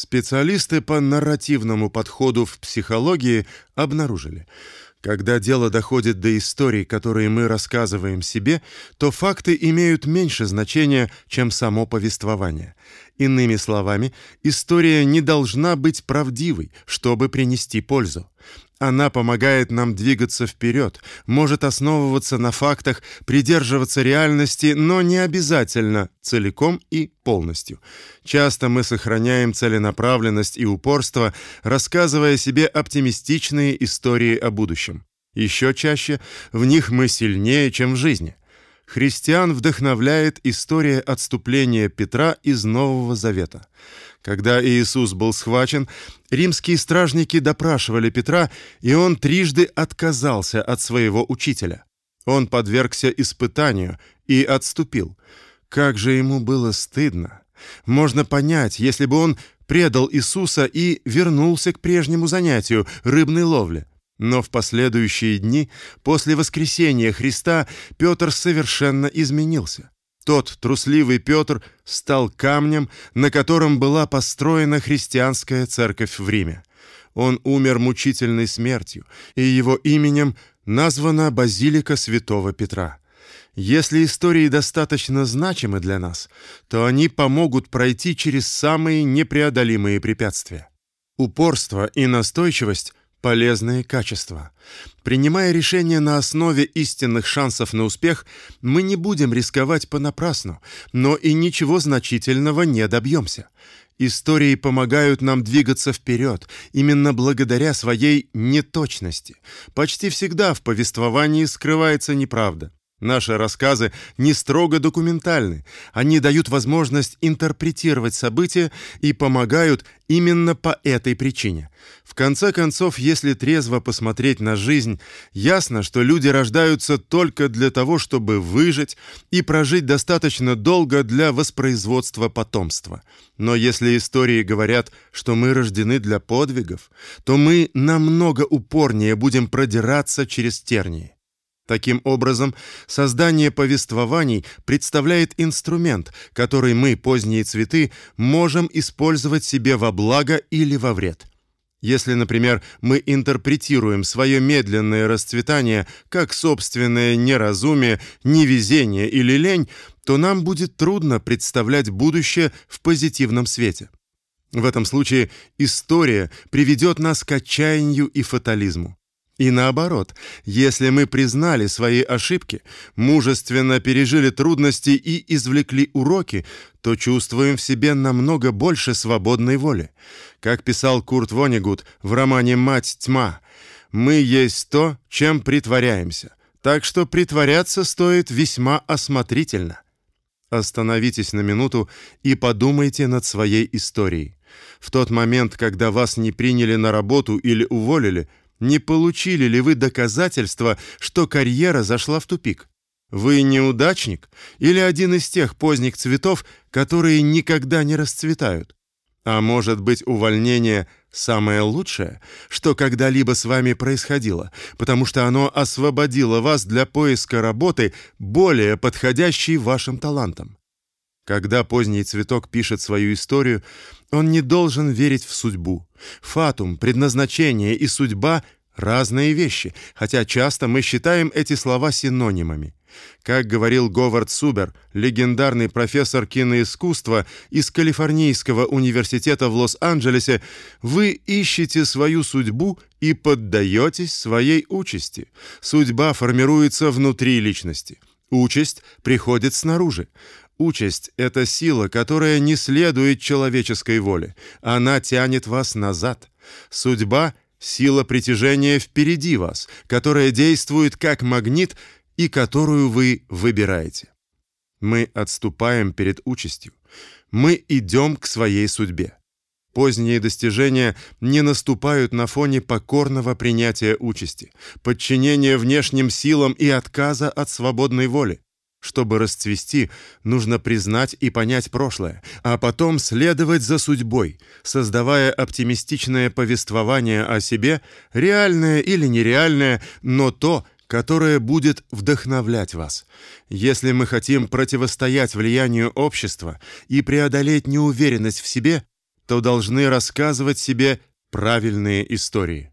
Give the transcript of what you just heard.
Специалисты по нарративному подходу в психологии обнаружили, когда дело доходит до историй, которые мы рассказываем себе, то факты имеют меньше значения, чем само повествование. Иными словами, история не должна быть правдивой, чтобы принести пользу. Она помогает нам двигаться вперед, может основываться на фактах, придерживаться реальности, но не обязательно целиком и полностью. Часто мы сохраняем целенаправленность и упорство, рассказывая себе оптимистичные истории о будущем. Еще чаще в них мы сильнее, чем в жизни. Христиан вдохновляет история отступления Петра из Нового Завета. Когда Иисус был схвачен, римские стражники допрашивали Петра, и он трижды отказался от своего учителя. Он подвергся испытанию и отступил. Как же ему было стыдно. Можно понять, если бы он предал Иисуса и вернулся к прежнему занятию рыбной ловле. Но в последующие дни после воскресения Христа Петр совершенно изменился. Тот трусливый Петр стал камнем, на котором была построена христианская церковь в Риме. Он умер мучительной смертью, и его именем названа базилика Святого Петра. Если истории достаточно значимы для нас, то они помогут пройти через самые непреодолимые препятствия. Упорство и настойчивость полезные качества. Принимая решения на основе истинных шансов на успех, мы не будем рисковать понапрасну, но и ничего значительного не добьемся. Истории помогают нам двигаться вперед, именно благодаря своей неточности. Почти всегда в повествовании скрывается неправда. Наши рассказы не строго документальны. Они дают возможность интерпретировать события и помогают именно по этой причине. В конце концов, если трезво посмотреть на жизнь, ясно, что люди рождаются только для того, чтобы выжить и прожить достаточно долго для воспроизводства потомства. Но если истории говорят, что мы рождены для подвигов, то мы намного упорнее будем продираться через тернии. Таким образом, создание повествований представляет инструмент, который мы, поздние цветы, можем использовать себе во благо или во вред. Если, например, мы интерпретируем свое медленное расцветание как собственное неразумие, невезение или лень, то нам будет трудно представлять будущее в позитивном свете. В этом случае история приведет нас к отчаянию и фатализму. И наоборот, если мы признали свои ошибки, мужественно пережили трудности и извлекли уроки, то чувствуем в себе намного больше свободной воли. Как писал Курт Вонегут в романе Мать тьма, мы есть то, чем притворяемся. Так что притворяться стоит весьма осмотрительно. Остановитесь на минуту и подумайте над своей историей. В тот момент, когда вас не приняли на работу или уволили, не получили ли вы доказательства, что карьера зашла в тупик? Вы неудачник или один из тех поздних цветов, которые никогда не расцветают? А может быть, увольнение самое лучшее, что когда-либо с вами происходило, потому что оно освободило вас для поиска работы, более подходящей вашим талантам. Когда поздний цветок пишет свою историю, он не должен верить в судьбу. Фатум, предназначение и судьба разные вещи, хотя часто мы считаем эти слова синонимами. Как говорил Говард Субер, легендарный профессор киноискусства из Калифорнийского университета в Лос-Анджелесе, вы ищете свою судьбу и поддаетесь своей участи. Судьба формируется внутри личности. Участь приходит снаружи. Участь это сила, которая не следует человеческой воле. Она тянет вас назад. Судьба сила притяжения впереди вас, которая действует как магнит и которую вы выбираете. Мы отступаем перед участью. Мы идем к своей судьбе. Поздние достижения не наступают на фоне покорного принятия участи, подчинения внешним силам и отказа от свободной воли. Чтобы расцвести, нужно признать и понять прошлое, а потом следовать за судьбой, создавая оптимистичное повествование о себе, реальное или нереальное, но то, которое будет вдохновлять вас. Если мы хотим противостоять влиянию общества и преодолеть неуверенность в себе, то должны рассказывать себе правильные истории.